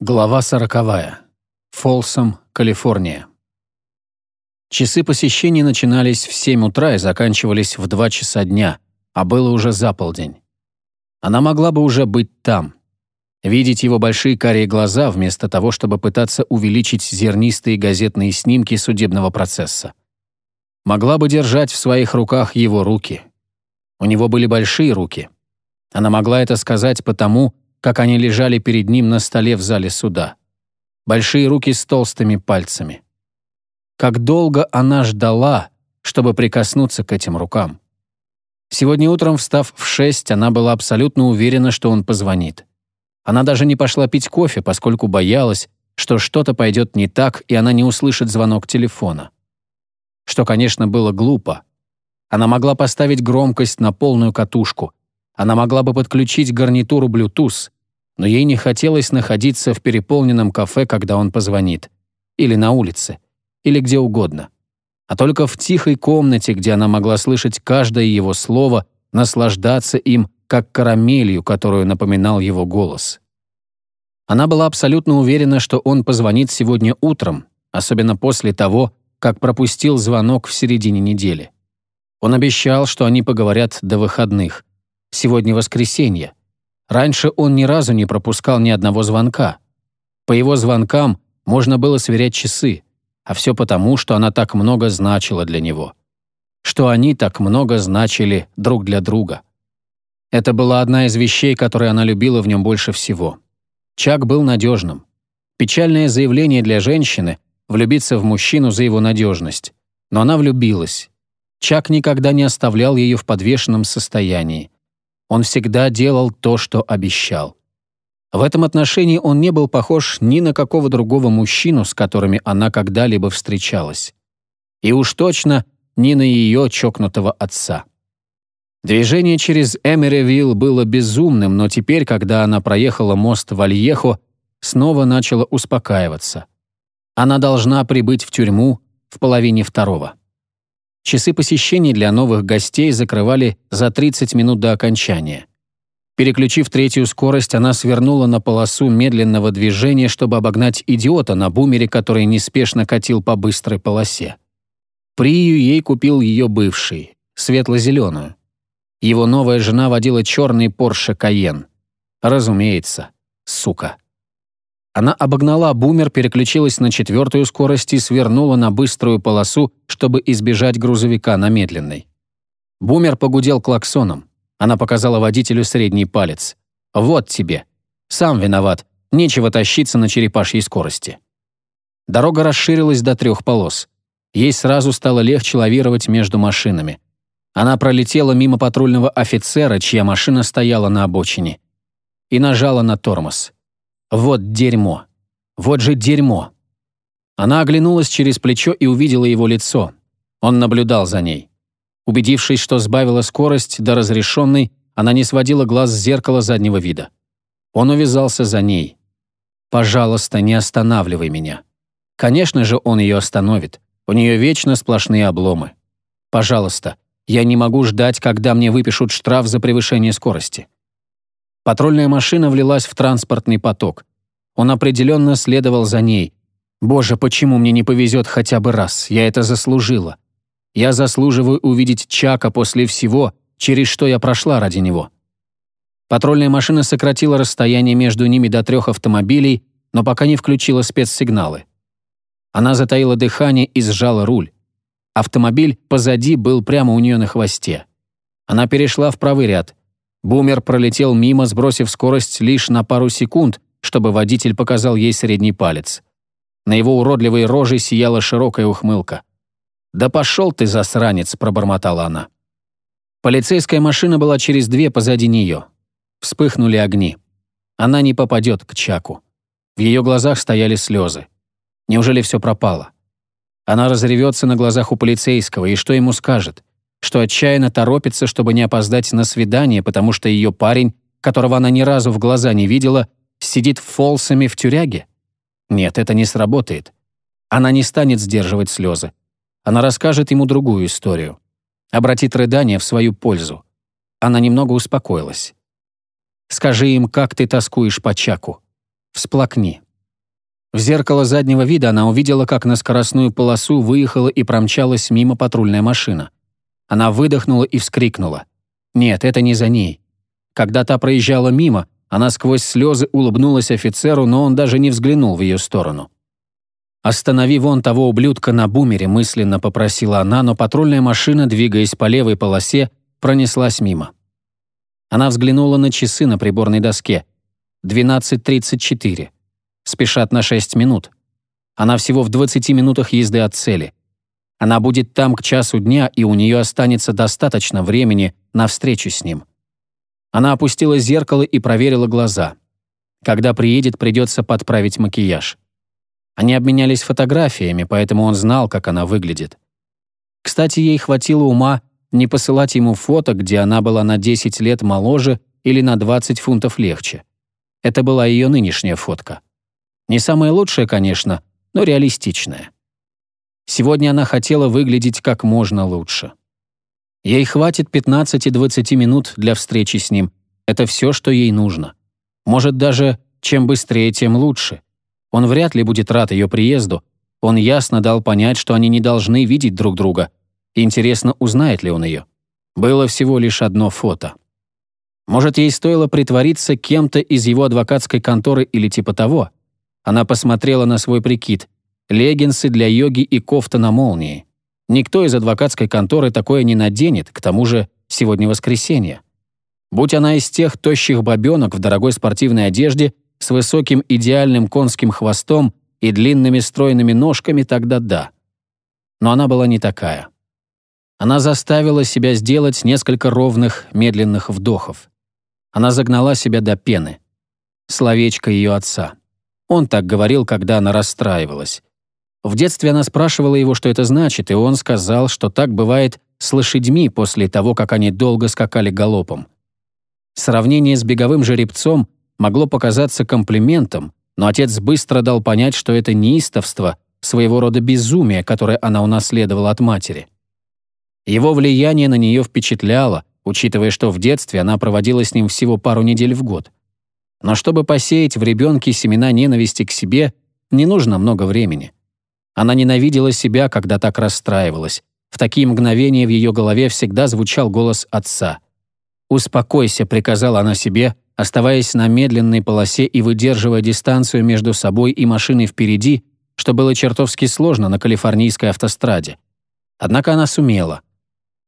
Глава сороковая. Фолсом, Калифорния. Часы посещений начинались в 7 утра и заканчивались в 2 часа дня, а было уже за полдень. Она могла бы уже быть там. Видеть его большие карие глаза, вместо того, чтобы пытаться увеличить зернистые газетные снимки судебного процесса. Могла бы держать в своих руках его руки. У него были большие руки. Она могла это сказать потому, как они лежали перед ним на столе в зале суда. Большие руки с толстыми пальцами. Как долго она ждала, чтобы прикоснуться к этим рукам. Сегодня утром, встав в шесть, она была абсолютно уверена, что он позвонит. Она даже не пошла пить кофе, поскольку боялась, что что-то пойдет не так, и она не услышит звонок телефона. Что, конечно, было глупо. Она могла поставить громкость на полную катушку, она могла бы подключить гарнитуру Bluetooth, но ей не хотелось находиться в переполненном кафе, когда он позвонит. Или на улице. Или где угодно. А только в тихой комнате, где она могла слышать каждое его слово, наслаждаться им, как карамелью, которую напоминал его голос. Она была абсолютно уверена, что он позвонит сегодня утром, особенно после того, как пропустил звонок в середине недели. Он обещал, что они поговорят до выходных. Сегодня воскресенье. Раньше он ни разу не пропускал ни одного звонка. По его звонкам можно было сверять часы, а все потому, что она так много значила для него. Что они так много значили друг для друга. Это была одна из вещей, которые она любила в нем больше всего. Чак был надежным. Печальное заявление для женщины — влюбиться в мужчину за его надежность. Но она влюбилась. Чак никогда не оставлял ее в подвешенном состоянии. Он всегда делал то, что обещал. В этом отношении он не был похож ни на какого другого мужчину, с которыми она когда-либо встречалась. И уж точно ни на ее чокнутого отца. Движение через Эмеревилл было безумным, но теперь, когда она проехала мост в Альехо, снова начала успокаиваться. Она должна прибыть в тюрьму в половине второго. Часы посещений для новых гостей закрывали за 30 минут до окончания. Переключив третью скорость, она свернула на полосу медленного движения, чтобы обогнать идиота на бумере, который неспешно катил по быстрой полосе. Прию ей купил ее бывший, светло-зеленую. Его новая жена водила черный Порше Каен. Разумеется, сука. Она обогнала бумер, переключилась на четвертую скорость и свернула на быструю полосу, чтобы избежать грузовика на медленной. Бумер погудел клаксоном. Она показала водителю средний палец. «Вот тебе. Сам виноват. Нечего тащиться на черепашьей скорости». Дорога расширилась до трех полос. Ей сразу стало легче лавировать между машинами. Она пролетела мимо патрульного офицера, чья машина стояла на обочине, и нажала на тормоз. Вот дерьмо. Вот же дерьмо. Она оглянулась через плечо и увидела его лицо. Он наблюдал за ней. Убедившись, что сбавила скорость до разрешенной, она не сводила глаз с зеркала заднего вида. Он увязался за ней. «Пожалуйста, не останавливай меня». Конечно же, он ее остановит. У нее вечно сплошные обломы. «Пожалуйста, я не могу ждать, когда мне выпишут штраф за превышение скорости». Патрульная машина влилась в транспортный поток. Он определенно следовал за ней. «Боже, почему мне не повезет хотя бы раз? Я это заслужила. Я заслуживаю увидеть Чака после всего, через что я прошла ради него». Патрульная машина сократила расстояние между ними до трех автомобилей, но пока не включила спецсигналы. Она затаила дыхание и сжала руль. Автомобиль позади был прямо у нее на хвосте. Она перешла в правый ряд. Бумер пролетел мимо, сбросив скорость лишь на пару секунд, чтобы водитель показал ей средний палец. На его уродливой роже сияла широкая ухмылка. «Да пошел ты, засранец!» — пробормотала она. Полицейская машина была через две позади нее. Вспыхнули огни. Она не попадет к Чаку. В ее глазах стояли слезы. Неужели все пропало? Она разревется на глазах у полицейского, и что ему скажет? Что отчаянно торопится, чтобы не опоздать на свидание, потому что ее парень, которого она ни разу в глаза не видела, сидит фолсами в тюряге? Нет, это не сработает. Она не станет сдерживать слезы. Она расскажет ему другую историю. Обратит рыдание в свою пользу. Она немного успокоилась. «Скажи им, как ты тоскуешь по Чаку. Всплакни. В зеркало заднего вида она увидела, как на скоростную полосу выехала и промчалась мимо патрульная машина. Она выдохнула и вскрикнула. Нет, это не за ней. Когда та проезжала мимо, она сквозь слезы улыбнулась офицеру, но он даже не взглянул в ее сторону. «Останови вон того ублюдка на бумере», — мысленно попросила она, но патрульная машина, двигаясь по левой полосе, пронеслась мимо. Она взглянула на часы на приборной доске. 12.34. Спешат на 6 минут. Она всего в 20 минутах езды от цели. Она будет там к часу дня, и у нее останется достаточно времени на встречу с ним. Она опустила зеркало и проверила глаза. Когда приедет, придется подправить макияж. Они обменялись фотографиями, поэтому он знал, как она выглядит. Кстати, ей хватило ума не посылать ему фото, где она была на 10 лет моложе или на 20 фунтов легче. Это была ее нынешняя фотка. Не самая лучшая, конечно, но реалистичная. Сегодня она хотела выглядеть как можно лучше. Ей хватит 15-20 минут для встречи с ним. Это все, что ей нужно. Может, даже чем быстрее, тем лучше. Он вряд ли будет рад ее приезду. Он ясно дал понять, что они не должны видеть друг друга. Интересно, узнает ли он ее. Было всего лишь одно фото. Может, ей стоило притвориться кем-то из его адвокатской конторы или типа того. Она посмотрела на свой прикид. Леггинсы для йоги и кофта на молнии. Никто из адвокатской конторы такое не наденет, к тому же сегодня воскресенье. Будь она из тех тощих бабенок в дорогой спортивной одежде с высоким идеальным конским хвостом и длинными стройными ножками, тогда да. Но она была не такая. Она заставила себя сделать несколько ровных, медленных вдохов. Она загнала себя до пены. Словечко ее отца. Он так говорил, когда она расстраивалась. В детстве она спрашивала его, что это значит, и он сказал, что так бывает с лошадьми после того, как они долго скакали галопом. Сравнение с беговым жеребцом могло показаться комплиментом, но отец быстро дал понять, что это неистовство, своего рода безумие, которое она унаследовала от матери. Его влияние на нее впечатляло, учитывая, что в детстве она проводила с ним всего пару недель в год. Но чтобы посеять в ребенке семена ненависти к себе, не нужно много времени. Она ненавидела себя, когда так расстраивалась. В такие мгновения в ее голове всегда звучал голос отца. «Успокойся», — приказала она себе, оставаясь на медленной полосе и выдерживая дистанцию между собой и машиной впереди, что было чертовски сложно на калифорнийской автостраде. Однако она сумела.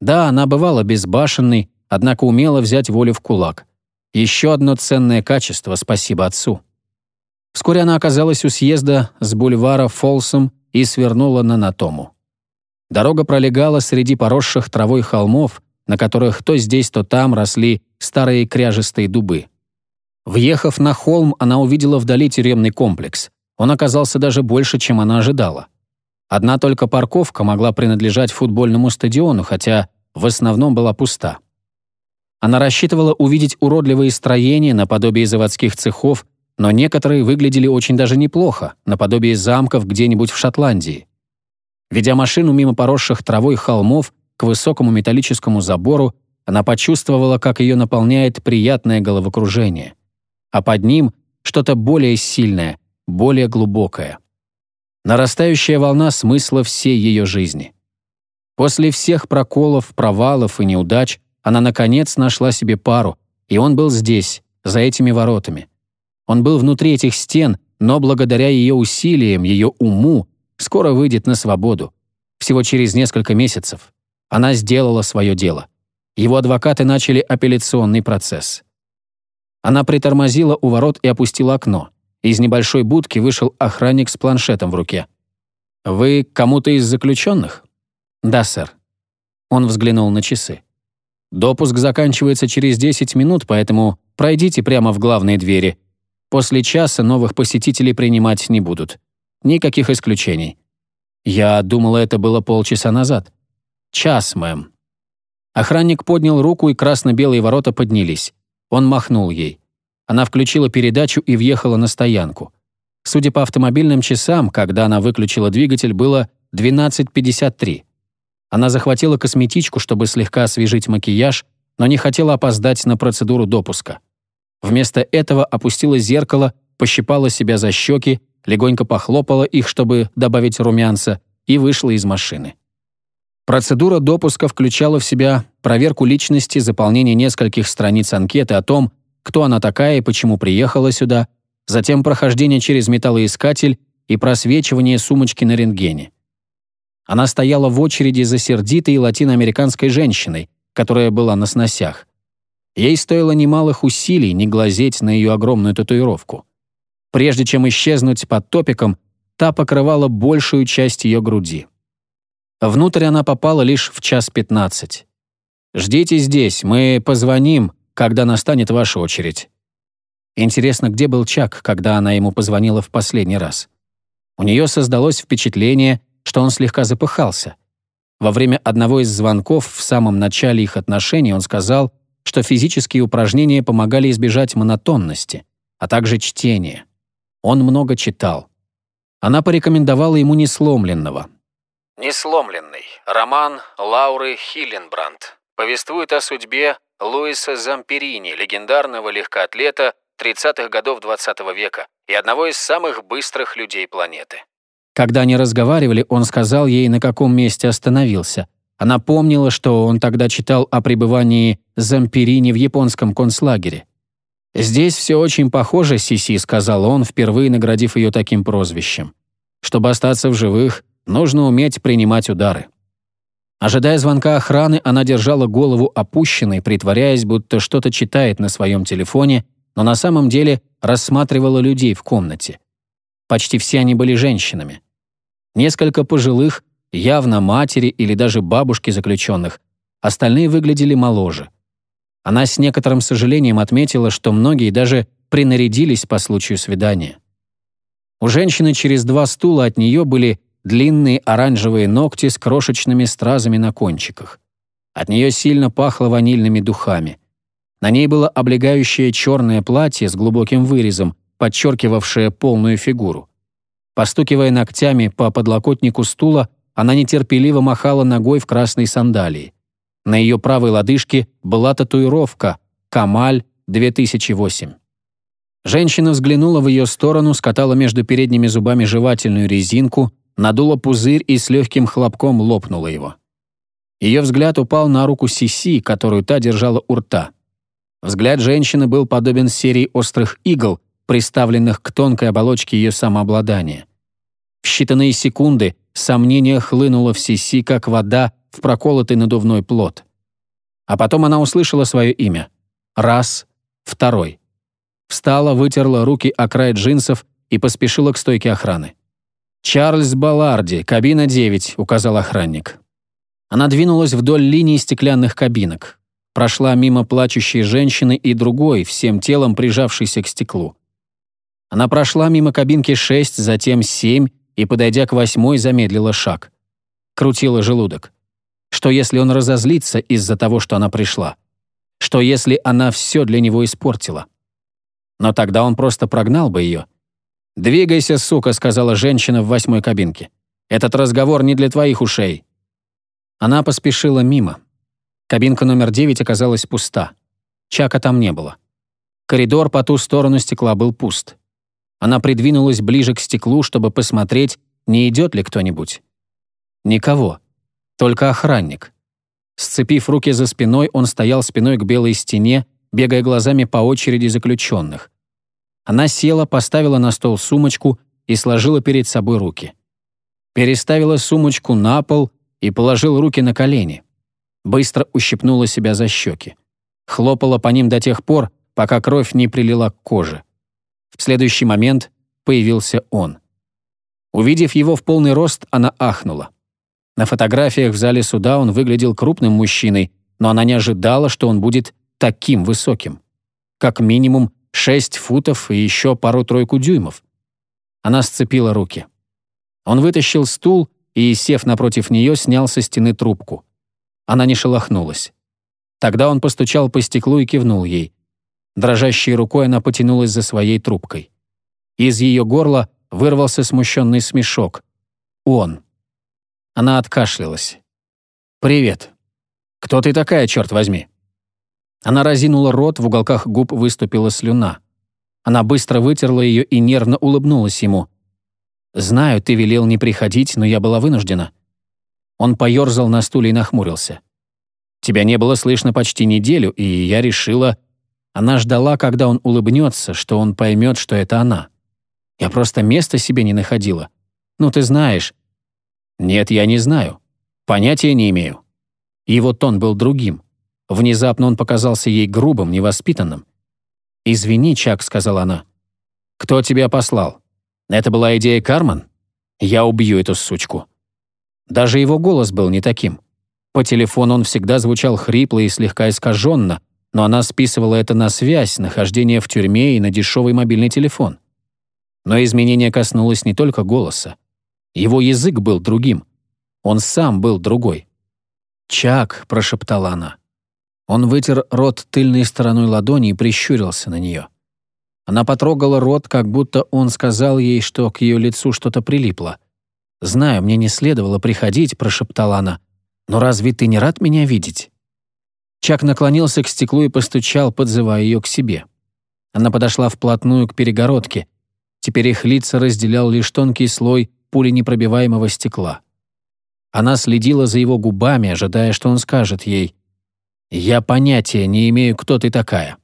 Да, она бывала безбашенной, однако умела взять волю в кулак. Еще одно ценное качество, спасибо отцу. Вскоре она оказалась у съезда с бульвара Фолсом и свернула на Натому. Дорога пролегала среди поросших травой холмов, на которых то здесь, то там росли старые кряжестые дубы. Въехав на холм, она увидела вдали тюремный комплекс. Он оказался даже больше, чем она ожидала. Одна только парковка могла принадлежать футбольному стадиону, хотя в основном была пуста. Она рассчитывала увидеть уродливые строения наподобие заводских цехов, но некоторые выглядели очень даже неплохо, наподобие замков где-нибудь в Шотландии. Ведя машину мимо поросших травой холмов к высокому металлическому забору, она почувствовала, как ее наполняет приятное головокружение. А под ним что-то более сильное, более глубокое. Нарастающая волна смысла всей ее жизни. После всех проколов, провалов и неудач она, наконец, нашла себе пару, и он был здесь, за этими воротами. Он был внутри этих стен, но благодаря ее усилиям, ее уму, скоро выйдет на свободу. Всего через несколько месяцев. Она сделала свое дело. Его адвокаты начали апелляционный процесс. Она притормозила у ворот и опустила окно. Из небольшой будки вышел охранник с планшетом в руке. «Вы кому-то из заключенных?» «Да, сэр». Он взглянул на часы. Допуск заканчивается через 10 минут, поэтому пройдите прямо в главные двери. После часа новых посетителей принимать не будут. Никаких исключений. Я думала, это было полчаса назад. Час, мэм. Охранник поднял руку, и красно-белые ворота поднялись. Он махнул ей. Она включила передачу и въехала на стоянку. Судя по автомобильным часам, когда она выключила двигатель, было 12.53. Она захватила косметичку, чтобы слегка освежить макияж, но не хотела опоздать на процедуру допуска. Вместо этого опустила зеркало, пощипала себя за щеки, легонько похлопала их, чтобы добавить румянца, и вышла из машины. Процедура допуска включала в себя проверку личности, заполнение нескольких страниц анкеты о том, кто она такая и почему приехала сюда, затем прохождение через металлоискатель и просвечивание сумочки на рентгене. Она стояла в очереди за сердитой латиноамериканской женщиной, которая была на сносях. Ей стоило немалых усилий не глазеть на ее огромную татуировку. Прежде чем исчезнуть под топиком, та покрывала большую часть ее груди. Внутрь она попала лишь в час пятнадцать. «Ждите здесь, мы позвоним, когда настанет ваша очередь». Интересно, где был Чак, когда она ему позвонила в последний раз? У нее создалось впечатление, что он слегка запыхался. Во время одного из звонков в самом начале их отношений он сказал, что физические упражнения помогали избежать монотонности, а также чтения. Он много читал. Она порекомендовала ему несломленного, Несломленный. Роман Лауры Хилленбранд. Повествует о судьбе Луиса Замперини, легендарного легкоатлета 30-х годов 20 -го века и одного из самых быстрых людей планеты. Когда они разговаривали, он сказал ей, на каком месте остановился. Она помнила, что он тогда читал о пребывании Замперини в японском концлагере. «Здесь все очень похоже, Сиси», — сказал он, впервые наградив ее таким прозвищем. «Чтобы остаться в живых, Нужно уметь принимать удары. Ожидая звонка охраны, она держала голову опущенной, притворяясь, будто что-то читает на своем телефоне, но на самом деле рассматривала людей в комнате. Почти все они были женщинами. Несколько пожилых, явно матери или даже бабушки заключенных, остальные выглядели моложе. Она с некоторым сожалением отметила, что многие даже принарядились по случаю свидания. У женщины через два стула от нее были длинные оранжевые ногти с крошечными стразами на кончиках. От нее сильно пахло ванильными духами. На ней было облегающее черное платье с глубоким вырезом, подчеркивавшее полную фигуру. Постукивая ногтями по подлокотнику стула, она нетерпеливо махала ногой в красной сандалии. На ее правой лодыжке была татуировка «Камаль 2008». Женщина взглянула в ее сторону, скатала между передними зубами жевательную резинку, надула пузырь и с легким хлопком лопнула его. Ее взгляд упал на руку Сиси, которую та держала у рта. Взгляд женщины был подобен серии острых игл, приставленных к тонкой оболочке ее самообладания. В считанные секунды сомнение хлынуло в Сиси, как вода в проколотый надувной плод. А потом она услышала свое имя. Раз, второй. Встала, вытерла руки о край джинсов и поспешила к стойке охраны. «Чарльз Балларди, кабина 9», — указал охранник. Она двинулась вдоль линии стеклянных кабинок. Прошла мимо плачущей женщины и другой, всем телом прижавшейся к стеклу. Она прошла мимо кабинки 6, затем 7 и, подойдя к восьмой, замедлила шаг. Крутила желудок. Что если он разозлится из-за того, что она пришла? Что если она все для него испортила? Но тогда он просто прогнал бы ее — «Двигайся, сука», — сказала женщина в восьмой кабинке. «Этот разговор не для твоих ушей». Она поспешила мимо. Кабинка номер девять оказалась пуста. Чака там не было. Коридор по ту сторону стекла был пуст. Она придвинулась ближе к стеклу, чтобы посмотреть, не идет ли кто-нибудь. Никого. Только охранник. Сцепив руки за спиной, он стоял спиной к белой стене, бегая глазами по очереди заключенных. Она села, поставила на стол сумочку и сложила перед собой руки. Переставила сумочку на пол и положила руки на колени. Быстро ущипнула себя за щеки. Хлопала по ним до тех пор, пока кровь не прилила к коже. В следующий момент появился он. Увидев его в полный рост, она ахнула. На фотографиях в зале суда он выглядел крупным мужчиной, но она не ожидала, что он будет таким высоким. Как минимум Шесть футов и еще пару-тройку дюймов. Она сцепила руки. Он вытащил стул и, сев напротив нее, снял со стены трубку. Она не шелохнулась. Тогда он постучал по стеклу и кивнул ей. Дрожащей рукой она потянулась за своей трубкой. Из ее горла вырвался смущенный смешок. Он. Она откашлялась. «Привет. Кто ты такая, черт возьми?» Она разинула рот, в уголках губ выступила слюна. Она быстро вытерла ее и нервно улыбнулась ему. «Знаю, ты велел не приходить, но я была вынуждена». Он поёрзал на стуле и нахмурился. «Тебя не было слышно почти неделю, и я решила...» Она ждала, когда он улыбнется, что он поймет, что это она. Я просто места себе не находила. Ну, ты знаешь. Нет, я не знаю. Понятия не имею. Его тон был другим. Внезапно он показался ей грубым, невоспитанным. «Извини, Чак», — сказала она. «Кто тебя послал? Это была идея Карман? Я убью эту сучку». Даже его голос был не таким. По телефону он всегда звучал хрипло и слегка искаженно, но она списывала это на связь, нахождение в тюрьме и на дешевый мобильный телефон. Но изменение коснулось не только голоса. Его язык был другим. Он сам был другой. «Чак», — прошептала она. Он вытер рот тыльной стороной ладони и прищурился на нее. Она потрогала рот, как будто он сказал ей, что к ее лицу что-то прилипло. «Знаю, мне не следовало приходить», — прошептала она. «Но разве ты не рад меня видеть?» Чак наклонился к стеклу и постучал, подзывая ее к себе. Она подошла вплотную к перегородке. Теперь их лица разделял лишь тонкий слой пуленепробиваемого стекла. Она следила за его губами, ожидая, что он скажет ей. «Я понятия не имею, кто ты такая».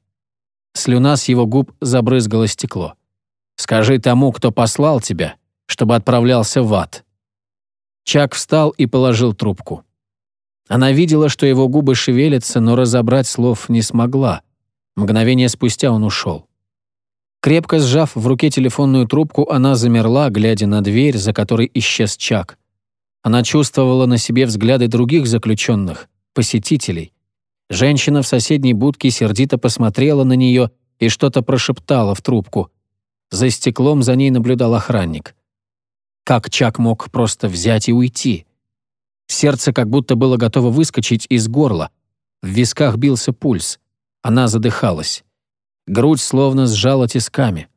Слюна с его губ забрызгала стекло. «Скажи тому, кто послал тебя, чтобы отправлялся в ад». Чак встал и положил трубку. Она видела, что его губы шевелятся, но разобрать слов не смогла. Мгновение спустя он ушел. Крепко сжав в руке телефонную трубку, она замерла, глядя на дверь, за которой исчез Чак. Она чувствовала на себе взгляды других заключенных, посетителей. Женщина в соседней будке сердито посмотрела на нее и что-то прошептала в трубку. За стеклом за ней наблюдал охранник. Как Чак мог просто взять и уйти? Сердце как будто было готово выскочить из горла. В висках бился пульс. Она задыхалась. Грудь словно сжала тисками.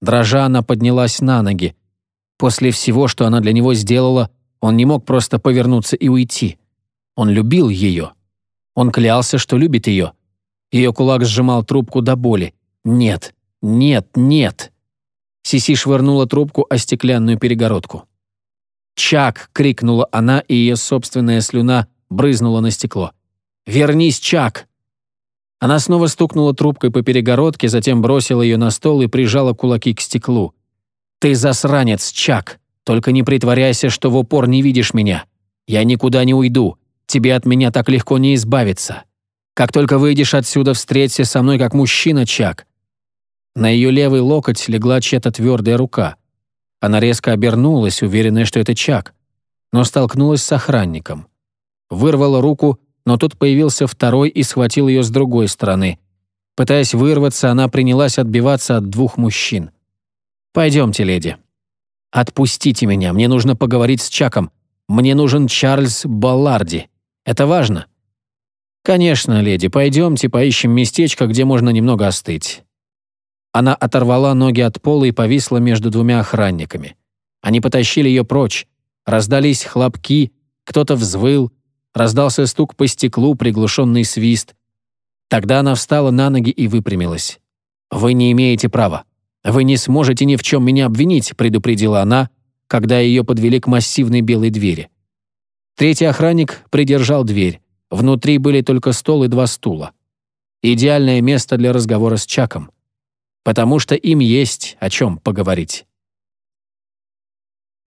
Дрожа, она поднялась на ноги. После всего, что она для него сделала, он не мог просто повернуться и уйти. Он любил ее. Он клялся, что любит ее. Ее кулак сжимал трубку до боли. «Нет, нет, нет!» Сиси швырнула трубку о стеклянную перегородку. «Чак!» — крикнула она, и ее собственная слюна брызнула на стекло. «Вернись, Чак!» Она снова стукнула трубкой по перегородке, затем бросила ее на стол и прижала кулаки к стеклу. «Ты засранец, Чак! Только не притворяйся, что в упор не видишь меня. Я никуда не уйду. Тебе от меня так легко не избавиться. Как только выйдешь отсюда, встреться со мной как мужчина, Чак». На ее левый локоть легла чья-то твердая рука. Она резко обернулась, уверенная, что это Чак, но столкнулась с охранником. Вырвала руку, но тут появился второй и схватил ее с другой стороны. Пытаясь вырваться, она принялась отбиваться от двух мужчин. «Пойдемте, леди». «Отпустите меня, мне нужно поговорить с Чаком. Мне нужен Чарльз Балларди. Это важно». «Конечно, леди, пойдемте поищем местечко, где можно немного остыть. Она оторвала ноги от пола и повисла между двумя охранниками. Они потащили ее прочь. Раздались хлопки, кто-то взвыл, раздался стук по стеклу, приглушенный свист. Тогда она встала на ноги и выпрямилась. «Вы не имеете права. Вы не сможете ни в чем меня обвинить», предупредила она, когда ее подвели к массивной белой двери. Третий охранник придержал дверь. Внутри были только стол и два стула. Идеальное место для разговора с Чаком потому что им есть о чем поговорить.